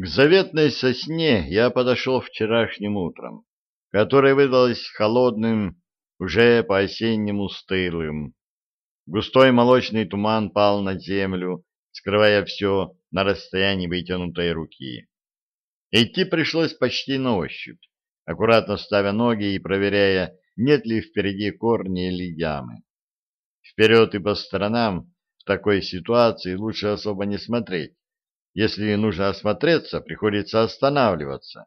К заветной сосне я подошел вчерашним утром, которое выдалось холодным, уже по-осеннему стылым. Густой молочный туман пал на землю, скрывая все на расстоянии вытянутой руки. Идти пришлось почти на ощупь, аккуратно ставя ноги и проверяя, нет ли впереди корни или ямы. Вперед и по сторонам в такой ситуации лучше особо не смотреть, если нужно осмотреться, приходится останавливаться.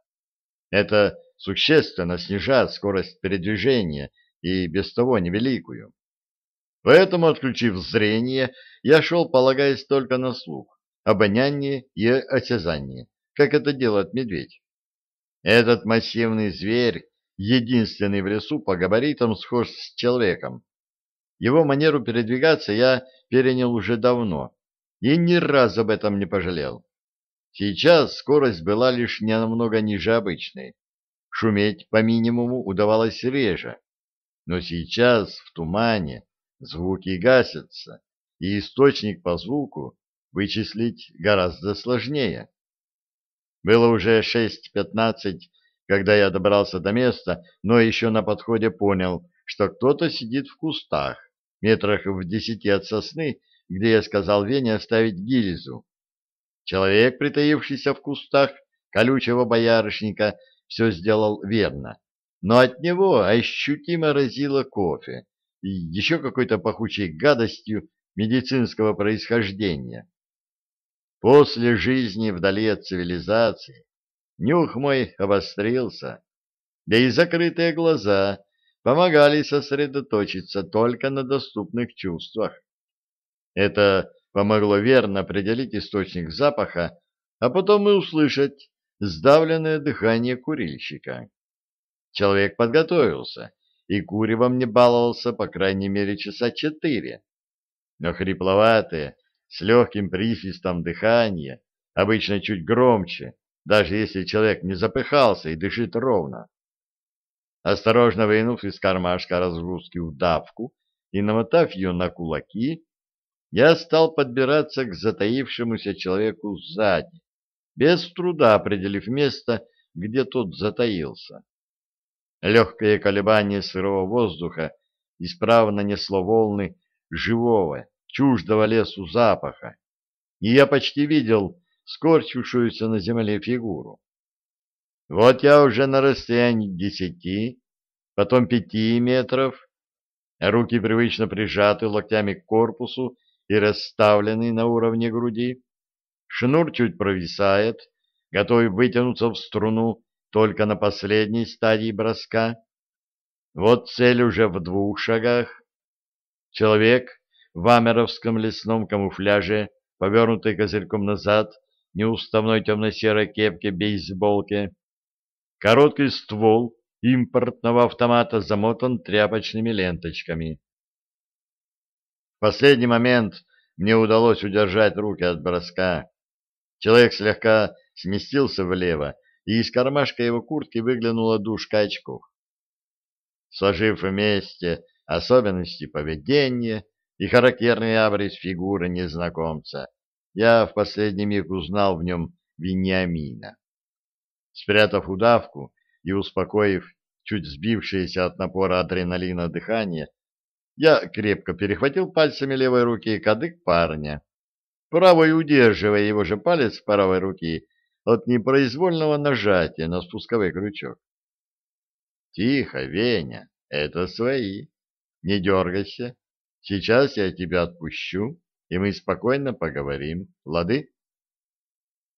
Это существенно снижает скорость передвижения и без того невеликую. Поэтому, отключив зрение, я шел, полагаясь только на слух, обоняние и осязание, как это делает медведь. Этот массивный зверь, единственный в лесу, по габаритам схож с человеком. Его манеру передвигаться я перенял уже давно, и ни разу об этом не пожалел. Сейчас скорость была лишь немного ниже обычной. Шуметь по минимуму удавалось реже. Но сейчас в тумане звуки гасятся, и источник по звуку вычислить гораздо сложнее. Было уже 6.15, когда я добрался до места, но еще на подходе понял, что кто-то сидит в кустах, метрах в десяти от сосны, где я сказал Вене оставить гильзу. Человек, притаившийся в кустах колючего боярышника, все сделал верно, но от него ощутимо разило кофе и еще какой-то пахучей гадостью медицинского происхождения. После жизни вдали от цивилизации нюх мой обострился, да и закрытые глаза помогали сосредоточиться только на доступных чувствах. Это помогло верно определить источник запаха, а потом и услышать сдавленное дыхание курильщика. Человек подготовился, и куревом не баловался по крайней мере часа четыре. Но хрипловатое, с легким присвистом дыхание, обычно чуть громче, даже если человек не запыхался и дышит ровно. Осторожно вынув из кармашка разгрузки удавку и намотав ее на кулаки, я стал подбираться к затаившемуся человеку сзади, без труда определив место, где тот затаился. Легкое колебание сырого воздуха исправно несло волны живого, чуждого лесу запаха, и я почти видел скорчившуюся на земле фигуру. Вот я уже на расстоянии десяти, потом пяти метров, руки привычно прижаты локтями к корпусу и расставленный на уровне груди. Шнур чуть провисает, готовый вытянуться в струну только на последней стадии броска. Вот цель уже в двух шагах. Человек в амеровском лесном камуфляже, повернутый козырьком назад, неуставной темно-серой кепке бейсболке. Короткий ствол импортного автомата замотан тряпочными ленточками последний момент мне удалось удержать руки от броска. Человек слегка сместился влево, и из кармашка его куртки выглянула душка очков. Сложив вместе особенности поведения и характерный абрис фигуры незнакомца, я в последний миг узнал в нем Вениамина. Спрятав удавку и успокоив чуть сбившееся от напора адреналина дыхание, я крепко перехватил пальцами левой руки кадык парня, правой удерживая его же палец правой руки от непроизвольного нажатия на спусковой крючок. «Тихо, Веня, это свои. Не дергайся. Сейчас я тебя отпущу, и мы спокойно поговорим. Лады?»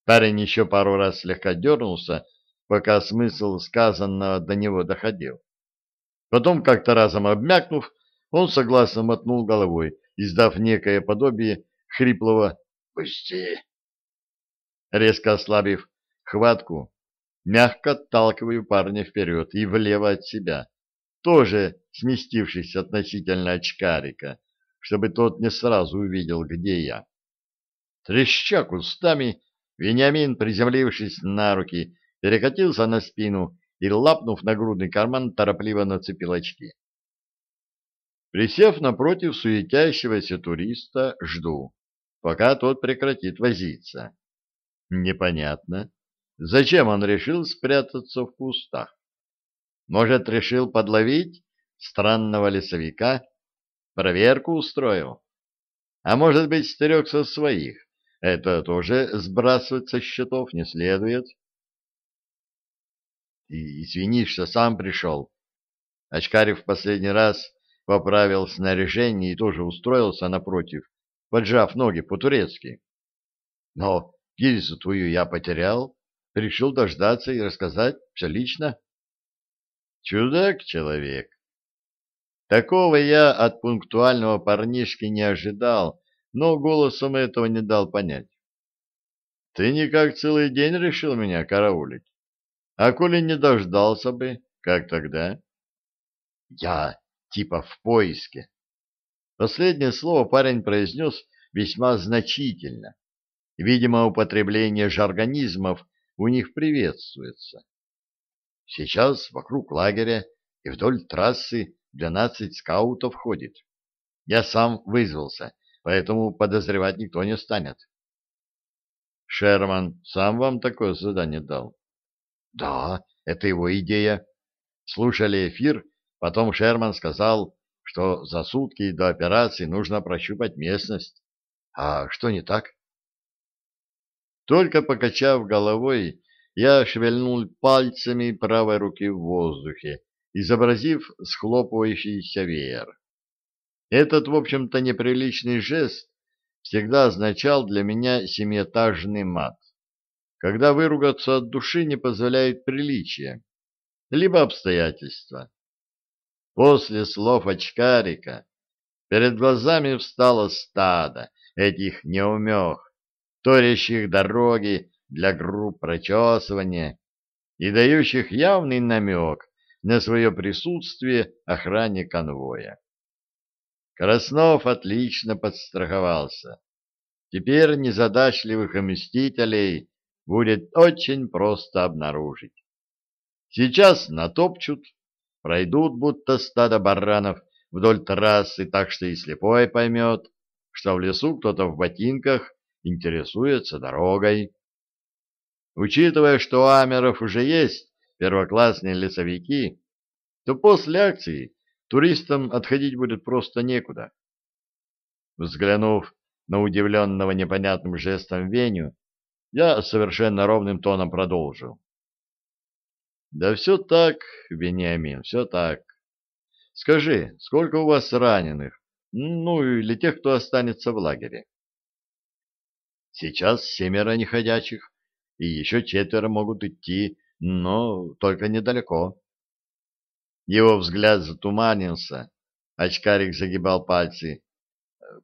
Парень еще пару раз слегка дернулся, пока смысл сказанного до него доходил. Потом, как-то разом обмякнув, он согласно мотнул головой, издав некое подобие хриплого «Пусти!». Резко ослабив хватку, мягко отталкиваю парня вперед и влево от себя, тоже сместившись относительно очкарика, чтобы тот не сразу увидел, где я. Треща кустами, Вениамин, приземлившись на руки, перекатился на спину и, лапнув на грудный карман, торопливо нацепил очки. Присев напротив суетящегося туриста, жду, пока тот прекратит возиться. Непонятно, Зачем он решил спрятаться в кустах? Может, решил подловить странного лесовика? Проверку устроил? А может быть, стерегся своих? Это тоже сбрасывать со счетов не следует. И извини, что сам пришел. Очкарев в последний раз поправил снаряжение и тоже устроился напротив, поджав ноги по-турецки. Но гильзу твою я потерял, решил дождаться и рассказать все лично. Чудак-человек. Такого я от пунктуального парнишки не ожидал, но голосом этого не дал понять. Ты никак целый день решил меня караулить? А коли не дождался бы, как тогда? Я типа в поиске. Последнее слово парень произнес весьма значительно. Видимо, употребление жаргонизмов у них приветствуется. Сейчас вокруг лагеря и вдоль трассы двенадцать скаутов ходит. Я сам вызвался, поэтому подозревать никто не станет. Шерман сам вам такое задание дал? Да, это его идея. Слушали эфир, потом Шерман сказал, что за сутки до операции нужно прощупать местность. А что не так? Только покачав головой, я шевельнул пальцами правой руки в воздухе, изобразив схлопывающийся веер. Этот, в общем-то, неприличный жест всегда означал для меня семиэтажный мат, когда выругаться от души не позволяет приличие, либо обстоятельства. После слов очкарика перед глазами встало стадо этих неумех, торящих дороги для групп прочесывания и дающих явный намек на свое присутствие охране конвоя. Краснов отлично подстраховался. Теперь незадачливых мстителей будет очень просто обнаружить. Сейчас натопчут, пройдут будто стадо баранов вдоль трассы, так что и слепой поймет, что в лесу кто-то в ботинках интересуется дорогой. Учитывая, что у Амеров уже есть первоклассные лесовики, то после акции туристам отходить будет просто некуда. Взглянув на удивленного непонятным жестом Веню, я совершенно ровным тоном продолжил. Да все так, Вениамин, все так. Скажи, сколько у вас раненых? Ну, или тех, кто останется в лагере? Сейчас семеро неходячих, и еще четверо могут идти, но только недалеко. Его взгляд затуманился, очкарик загибал пальцы.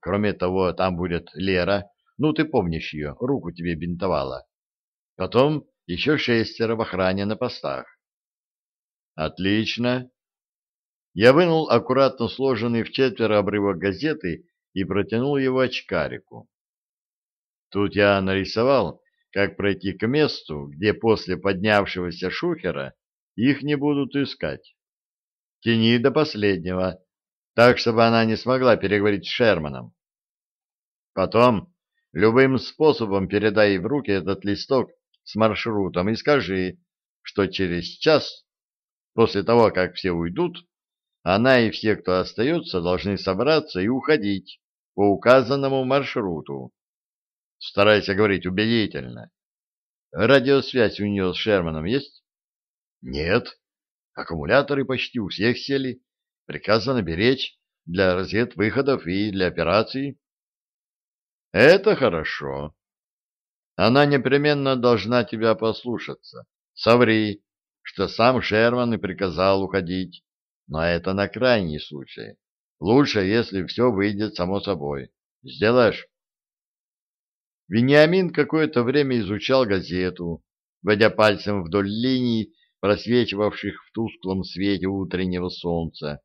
Кроме того, там будет Лера, ну, ты помнишь ее, руку тебе бинтовала. Потом еще шестеро в охране на постах. Отлично. Я вынул аккуратно сложенный в четверо обрывок газеты и протянул его очкарику. Тут я нарисовал, как пройти к месту, где после поднявшегося шухера их не будут искать. Тяни до последнего, так, чтобы она не смогла переговорить с Шерманом. Потом любым способом передай в руки этот листок с маршрутом и скажи, что через час, после того, как все уйдут, она и все, кто остается, должны собраться и уходить по указанному маршруту. Старайся говорить убедительно. Радиосвязь у нее с Шерманом есть? Нет. Аккумуляторы почти у всех сели. Приказано беречь для разведвыходов и для операций. Это хорошо. Она непременно должна тебя послушаться. Соври, что сам Шерман и приказал уходить. Но это на крайний случай. Лучше, если все выйдет само собой. Сделаешь? Вениамин какое-то время изучал газету, водя пальцем вдоль линий, просвечивавших в тусклом свете утреннего солнца.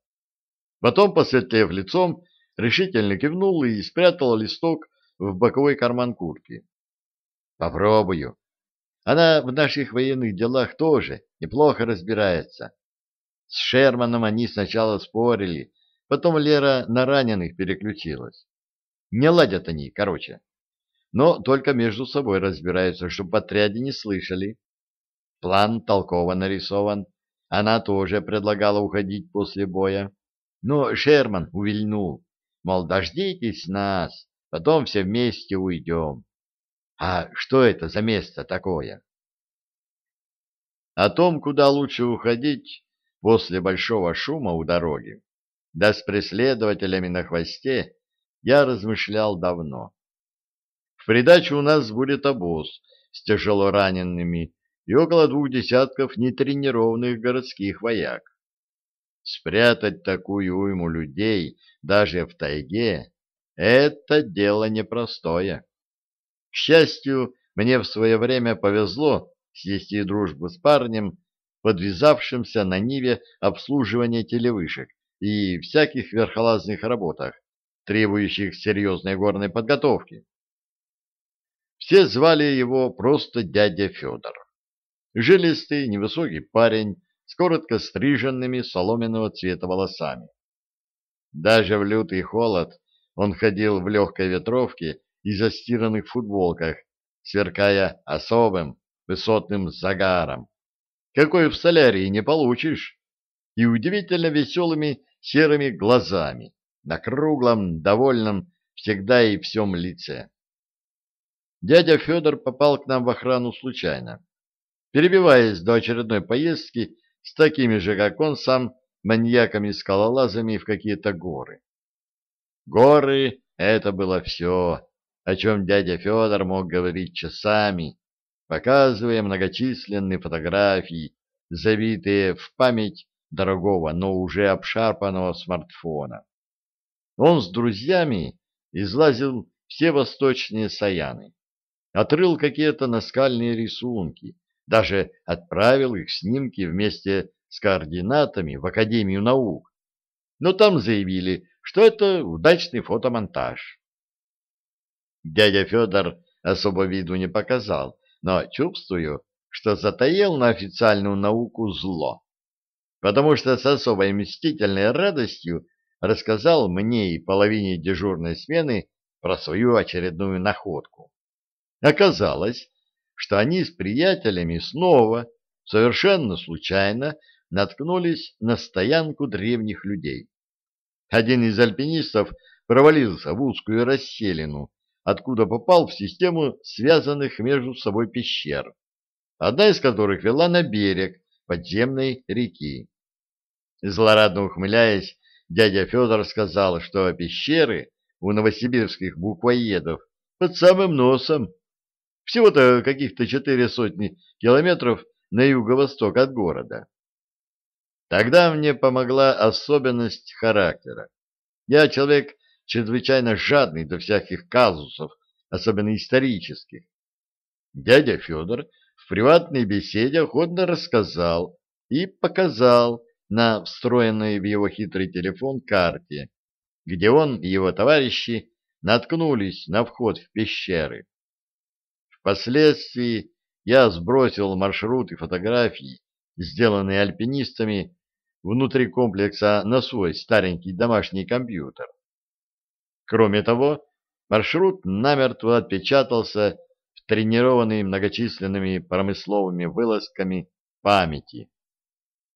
Потом, посветлев лицом, решительно кивнул и спрятал листок в боковой карман куртки. «Попробую. Она в наших военных делах тоже неплохо разбирается. С Шерманом они сначала спорили, потом Лера на раненых переключилась. Не ладят они, короче но только между собой разбираются, чтобы в отряде не слышали. план толково нарисован. Она тоже предлагала уходить после боя. Но Шерман увильнул, мол, дождитесь нас, потом все вместе уйдем. А что это за место такое? О том, куда лучше уходить после большого шума у дороги, да с преследователями на хвосте, я размышлял давно. В придачу у нас будет обоз с тяжело ранеными и около двух десятков нетренированных городских вояк. Спрятать такую уйму людей даже в тайге — это дело непростое. К счастью, мне в свое время повезло свести дружбу с парнем, подвязавшимся на Ниве обслуживания телевышек и всяких верхолазных работах, требующих серьезной горной подготовки. Все звали его просто дядя Федор. Жилистый, невысокий парень с коротко стриженными соломенного цвета волосами. Даже в лютый холод он ходил в легкой ветровке и застиранных футболках, сверкая особым высотным загаром, какой в солярии не получишь, и удивительно веселыми серыми глазами на круглом, довольном, всегда и всем лице. Дядя Федор попал к нам в охрану случайно, перебиваясь до очередной поездки с такими же, как он сам, маньяками-скалолазами в какие-то горы. Горы — это было все, о чем дядя Федор мог говорить часами, показывая многочисленные фотографии, завитые в память дорогого, но уже обшарпанного смартфона. Он с друзьями излазил все восточные саяны, отрыл какие-то наскальные рисунки, даже отправил их снимки вместе с координатами в Академию наук. Но там заявили, что это удачный фотомонтаж. Дядя Федор особо виду не показал, но чувствую, что затаил на официальную науку зло, потому что с особой мстительной радостью рассказал мне и половине дежурной смены про свою очередную находку. Оказалось, что они с приятелями снова, совершенно случайно, наткнулись на стоянку древних людей. Один из альпинистов провалился в узкую расселину, откуда попал в систему связанных между собой пещер, одна из которых вела на берег подземной реки. Злорадно ухмыляясь, дядя Федор сказал, что пещеры у новосибирских буквоедов под самым носом всего-то каких-то четыре сотни километров на юго-восток от города. Тогда мне помогла особенность характера. Я человек чрезвычайно жадный до всяких казусов, особенно исторических. Дядя Федор в приватной беседе охотно рассказал и показал на встроенной в его хитрый телефон карте, где он и его товарищи наткнулись на вход в пещеры. Впоследствии я сбросил маршрут и фотографии, сделанные альпинистами, внутри комплекса на свой старенький домашний компьютер. Кроме того, маршрут намертво отпечатался в тренированной многочисленными промысловыми вылазками памяти.